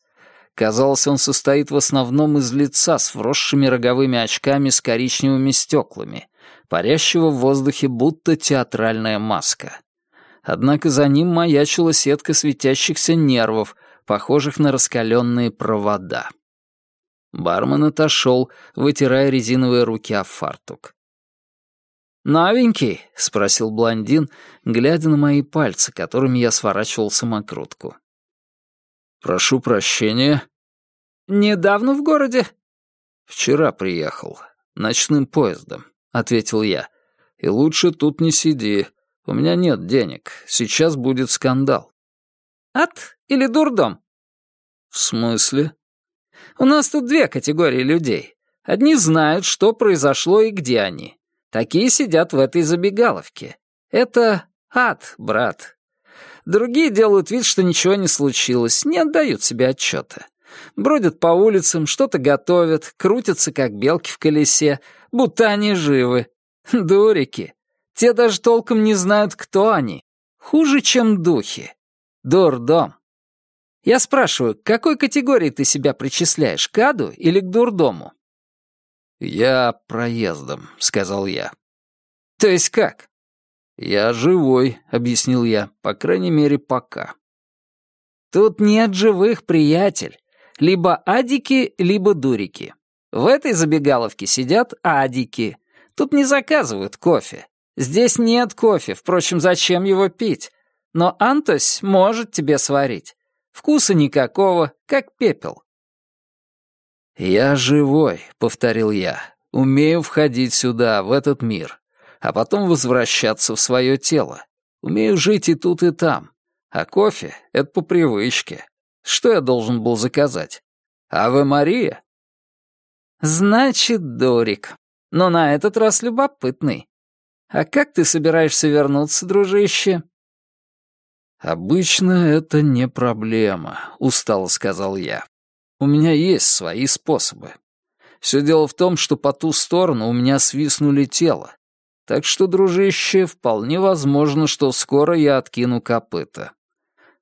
Казалось, он состоит в основном из лица с вросшими роговыми очками с коричневыми стеклами, парящего в воздухе будто театральная маска однако за ним маячила сетка светящихся нервов, похожих на раскаленные провода. Бармен отошел, вытирая резиновые руки о фартук. «Новенький?» — спросил блондин, глядя на мои пальцы, которыми я сворачивал самокрутку. «Прошу прощения». «Недавно в городе?» «Вчера приехал. Ночным поездом», — ответил я. «И лучше тут не сиди. У меня нет денег. Сейчас будет скандал». «Ад или дурдом?» «В смысле?» «У нас тут две категории людей. Одни знают, что произошло и где они. Такие сидят в этой забегаловке. Это ад, брат. Другие делают вид, что ничего не случилось, не отдают себе отчета. Бродят по улицам, что-то готовят, крутятся, как белки в колесе, будто они живы. [LAUGHS] Дурики. Те даже толком не знают, кто они. Хуже, чем духи. Дурдом. Я спрашиваю, к какой категории ты себя причисляешь, к аду или к дурдому? «Я проездом», — сказал я. «То есть как?» «Я живой», — объяснил я, — «по крайней мере, пока». «Тут нет живых, приятель. Либо адики, либо дурики. В этой забегаловке сидят адики. Тут не заказывают кофе. Здесь нет кофе, впрочем, зачем его пить? Но Антось может тебе сварить. Вкуса никакого, как пепел. «Я живой», — повторил я. «Умею входить сюда, в этот мир, а потом возвращаться в свое тело. Умею жить и тут, и там. А кофе — это по привычке. Что я должен был заказать? Аве Мария?» «Значит, Дорик. Но на этот раз любопытный. А как ты собираешься вернуться, дружище?» «Обычно это не проблема», — устало сказал я. У меня есть свои способы. Все дело в том, что по ту сторону у меня свистнули тело. Так что, дружище, вполне возможно, что скоро я откину копыта.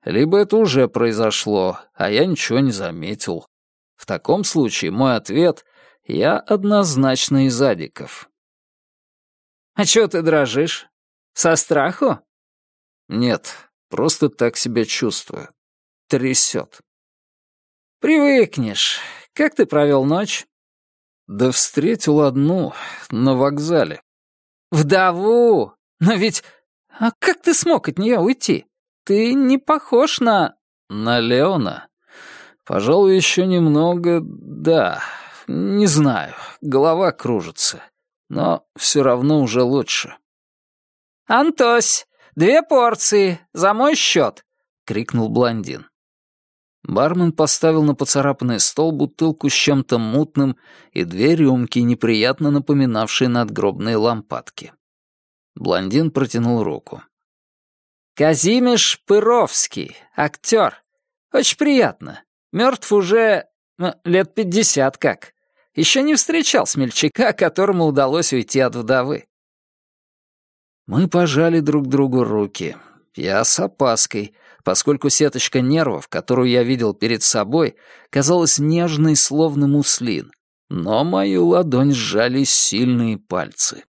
Либо это уже произошло, а я ничего не заметил. В таком случае мой ответ — я однозначно из адиков. «А чего ты дрожишь? Со страху?» «Нет, просто так себя чувствую. Трясет». «Привыкнешь. Как ты провел ночь?» «Да встретил одну на вокзале». «Вдову! Но ведь... А как ты смог от нее уйти? Ты не похож на...» «На Леона? Пожалуй, еще немного... Да, не знаю, голова кружится. Но все равно уже лучше». «Антось, две порции, за мой счет!» — крикнул блондин. Бармен поставил на поцарапанный стол бутылку с чем-то мутным и две рюмки, неприятно напоминавшие надгробные лампадки. Блондин протянул руку. «Казимиш Пыровский, актер. Очень приятно. Мертв уже ну, лет пятьдесят как. Еще не встречал смельчака, которому удалось уйти от вдовы». Мы пожали друг другу руки. Я с опаской, поскольку сеточка нервов, которую я видел перед собой, казалась нежной, словно муслин, но мою ладонь сжали сильные пальцы.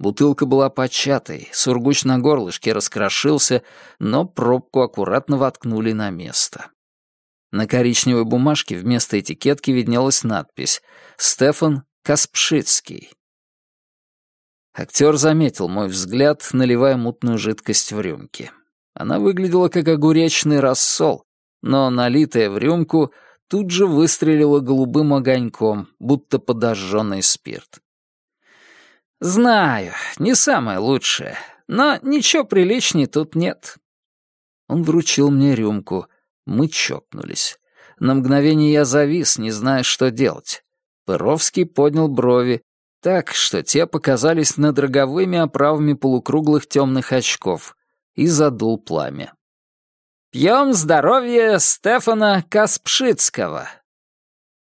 Бутылка была початой, сургуч на горлышке раскрошился, но пробку аккуратно воткнули на место. На коричневой бумажке вместо этикетки виднелась надпись «Стефан Каспшицкий». Актер заметил мой взгляд, наливая мутную жидкость в рюмки. Она выглядела как огуречный рассол, но, налитая в рюмку, тут же выстрелила голубым огоньком, будто подожженный спирт. «Знаю, не самое лучшее, но ничего приличней тут нет». Он вручил мне рюмку. Мы чокнулись. На мгновение я завис, не зная, что делать. Пыровский поднял брови, так, что те показались над роговыми оправами полукруглых темных очков и задул пламя. «Пьем здоровье Стефана Каспшицкого!»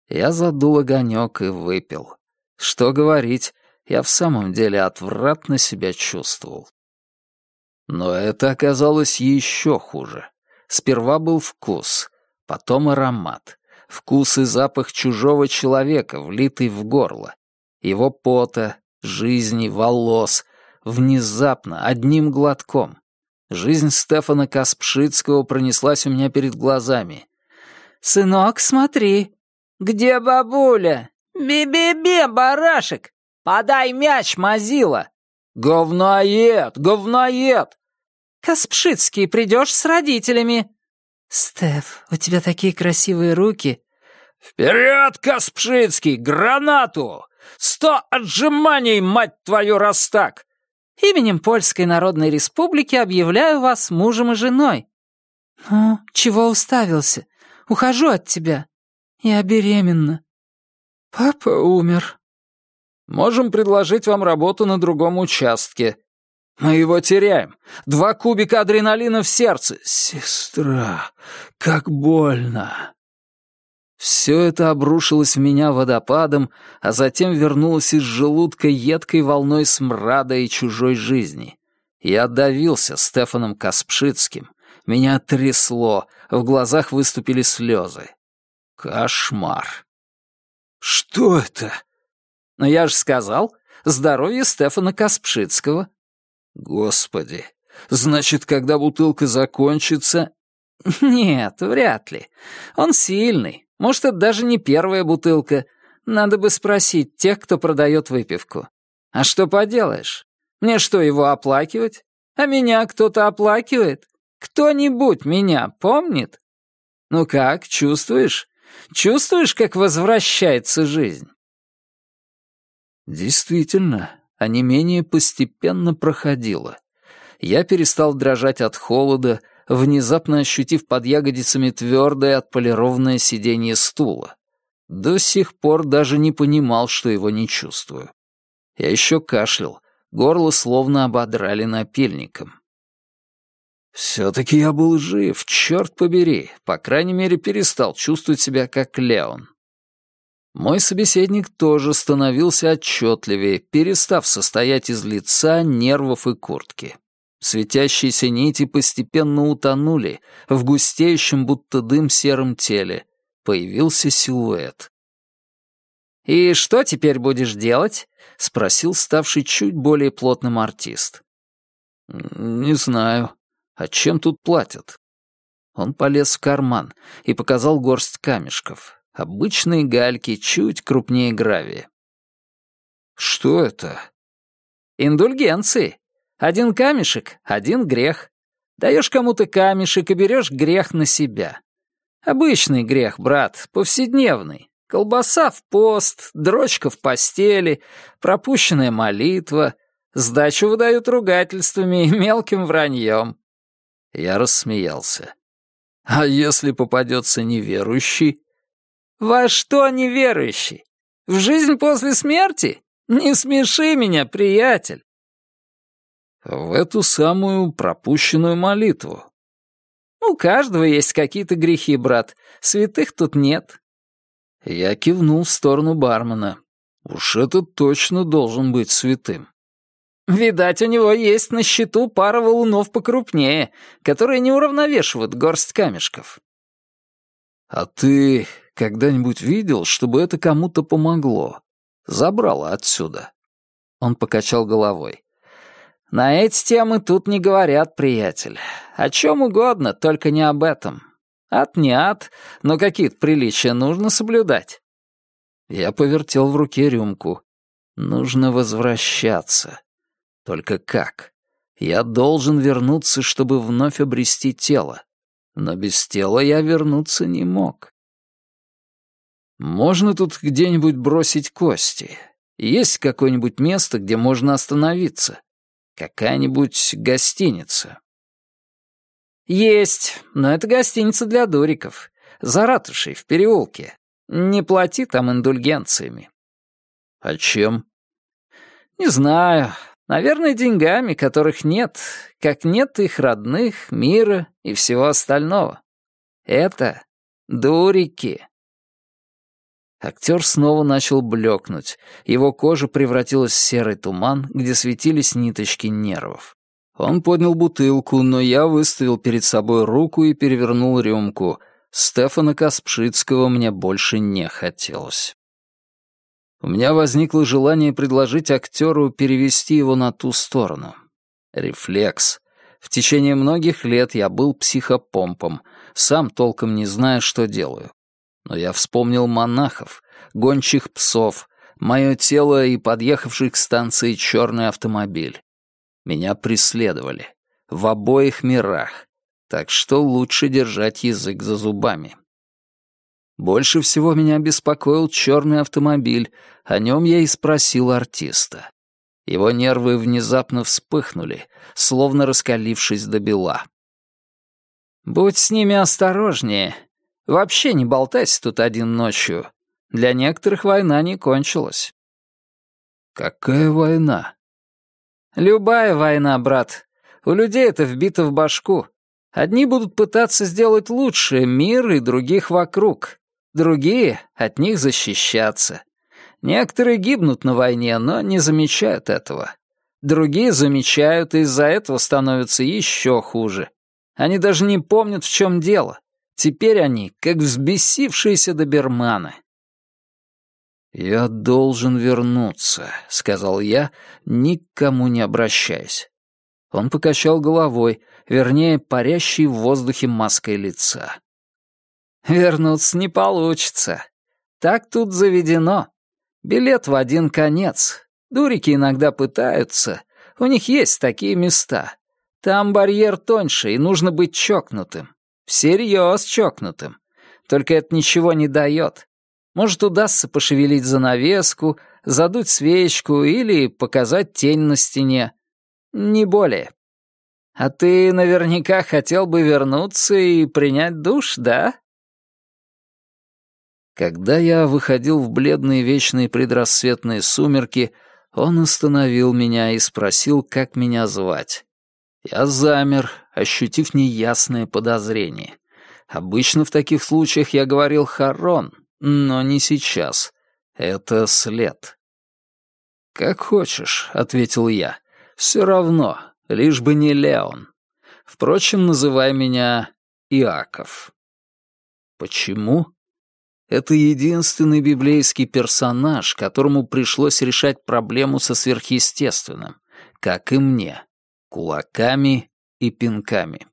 Я задул огонек и выпил. Что говорить, я в самом деле отвратно себя чувствовал. Но это оказалось еще хуже. Сперва был вкус, потом аромат. Вкус и запах чужого человека, влитый в горло. Его пота, жизни, волос. Внезапно, одним глотком. Жизнь Стефана Каспшицкого пронеслась у меня перед глазами. «Сынок, смотри!» «Где бабуля?» «Би-би-би, барашек! Подай мяч, мазила!» «Говноед! Говноед!» «Каспшицкий, придешь с родителями!» «Стеф, у тебя такие красивые руки!» «Вперед, Каспшицкий! Гранату! Сто отжиманий, мать твою, раз так!» «Именем Польской Народной Республики объявляю вас мужем и женой». «Ну, чего уставился? Ухожу от тебя. Я беременна». «Папа умер». «Можем предложить вам работу на другом участке. Мы его теряем. Два кубика адреналина в сердце. Сестра, как больно». Все это обрушилось в меня водопадом, а затем вернулось из желудка едкой волной смрада и чужой жизни. Я отдавился Стефаном Каспшицким. Меня трясло, в глазах выступили слезы. Кошмар. Что это? Но я же сказал, здоровье Стефана Каспшицкого. Господи, значит, когда бутылка закончится... [LAUGHS] Нет, вряд ли. Он сильный, может, это даже не первая бутылка. Надо бы спросить тех, кто продает выпивку. А что поделаешь? Мне что, его оплакивать? А меня кто-то оплакивает? Кто-нибудь меня помнит? Ну как, чувствуешь? Чувствуешь, как возвращается жизнь? Действительно, онемение постепенно проходило. Я перестал дрожать от холода, внезапно ощутив под ягодицами твердое отполированное сиденье стула. До сих пор даже не понимал, что его не чувствую. Я еще кашлял, горло словно ободрали напильником. Все-таки я был жив, черт побери, по крайней мере перестал чувствовать себя как Леон. Мой собеседник тоже становился отчетливее, перестав состоять из лица, нервов и куртки. Светящиеся нити постепенно утонули в густеющем, будто дым сером теле. Появился силуэт. «И что теперь будешь делать?» — спросил ставший чуть более плотным артист. «Не знаю. А чем тут платят?» Он полез в карман и показал горсть камешков. Обычные гальки, чуть крупнее гравия. «Что это?» «Индульгенции», один камешек — один грех. Даешь кому-то камешек и берешь грех на себя. Обычный грех, брат, повседневный. Колбаса в пост, дрочка в постели, пропущенная молитва. Сдачу выдают ругательствами и мелким враньем. Я рассмеялся. А если попадется неверующий? Во что неверующий? В жизнь после смерти? Не смеши меня, приятель. В эту самую пропущенную молитву. У каждого есть какие-то грехи, брат. Святых тут нет. Я кивнул в сторону бармена. Уж этот точно должен быть святым. Видать, у него есть на счету пара валунов покрупнее, которые не уравновешивают горсть камешков. А ты когда-нибудь видел, чтобы это кому-то помогло? Забрало отсюда. Он покачал головой. На эти темы тут не говорят, приятель. О чем угодно, только не об этом. Ад не ад, но какие-то приличия нужно соблюдать. Я повертел в руке рюмку. Нужно возвращаться. Только как? Я должен вернуться, чтобы вновь обрести тело. Но без тела я вернуться не мог. Можно тут где-нибудь бросить кости? Есть какое-нибудь место, где можно остановиться? Какая-нибудь гостиница. Есть, но это гостиница для дуриков. За ратушей, в переулке. Не плати там индульгенциями. А чем? Не знаю. Наверное, деньгами, которых нет, как нет их родных, мира и всего остального. Это дурики. Актер снова начал блекнуть. Его кожа превратилась в серый туман, где светились ниточки нервов. Он поднял бутылку, но я выставил перед собой руку и перевернул рюмку. Стефана Каспшицкого мне больше не хотелось. У меня возникло желание предложить актеру перевести его на ту сторону. Рефлекс. В течение многих лет я был психопомпом, сам толком не зная, что делаю. Но я вспомнил монахов, гончих псов, Мое тело и подъехавший к станции черный автомобиль. Меня преследовали. В обоих мирах. Так что лучше держать язык за зубами. Больше всего меня беспокоил черный автомобиль. О нем я и спросил артиста. Его нервы внезапно вспыхнули, словно раскалившись до бела. «Будь с ними осторожнее. Вообще не болтайся тут один ночью. Для некоторых война не кончилась». «Какая война?» «Любая война, брат. У людей это вбито в башку. Одни будут пытаться сделать лучше мир и других вокруг. Другие — от них защищаться. Некоторые гибнут на войне, но не замечают этого. Другие замечают, и из-за этого становятся еще хуже. Они даже не помнят, в чем дело. Теперь они как взбесившиеся доберманы. «Я должен вернуться», — сказал я, никому не обращаясь. Он покачал головой, вернее, парящей в воздухе маской лица. «Вернуться не получится. Так тут заведено. Билет в один конец. Дурики иногда пытаются. У них есть такие места. Там барьер тоньше, и нужно быть чокнутым. Всерьез чокнутым. Только это ничего не дает. Может, удастся пошевелить занавеску, задуть свечку или показать тень на стене. Не более. А ты наверняка хотел бы вернуться и принять душ, да? Когда я выходил в бледные вечные предрассветные сумерки, он остановил меня и спросил, как меня звать. Я замер, ощутив неясное подозрение. Обычно в таких случаях я говорил «Харон», но не сейчас. Это след. «Как хочешь», — ответил я. «Все равно, лишь бы не Леон. Впрочем, называй меня Иаков». «Почему?» Это единственный библейский персонаж, которому пришлось решать проблему со сверхъестественным, как и мне, кулаками и пинками.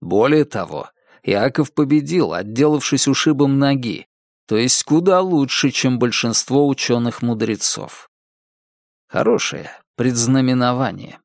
Более того, Иаков победил, отделавшись ушибом ноги, то есть куда лучше, чем большинство ученых-мудрецов. Хорошее предзнаменование.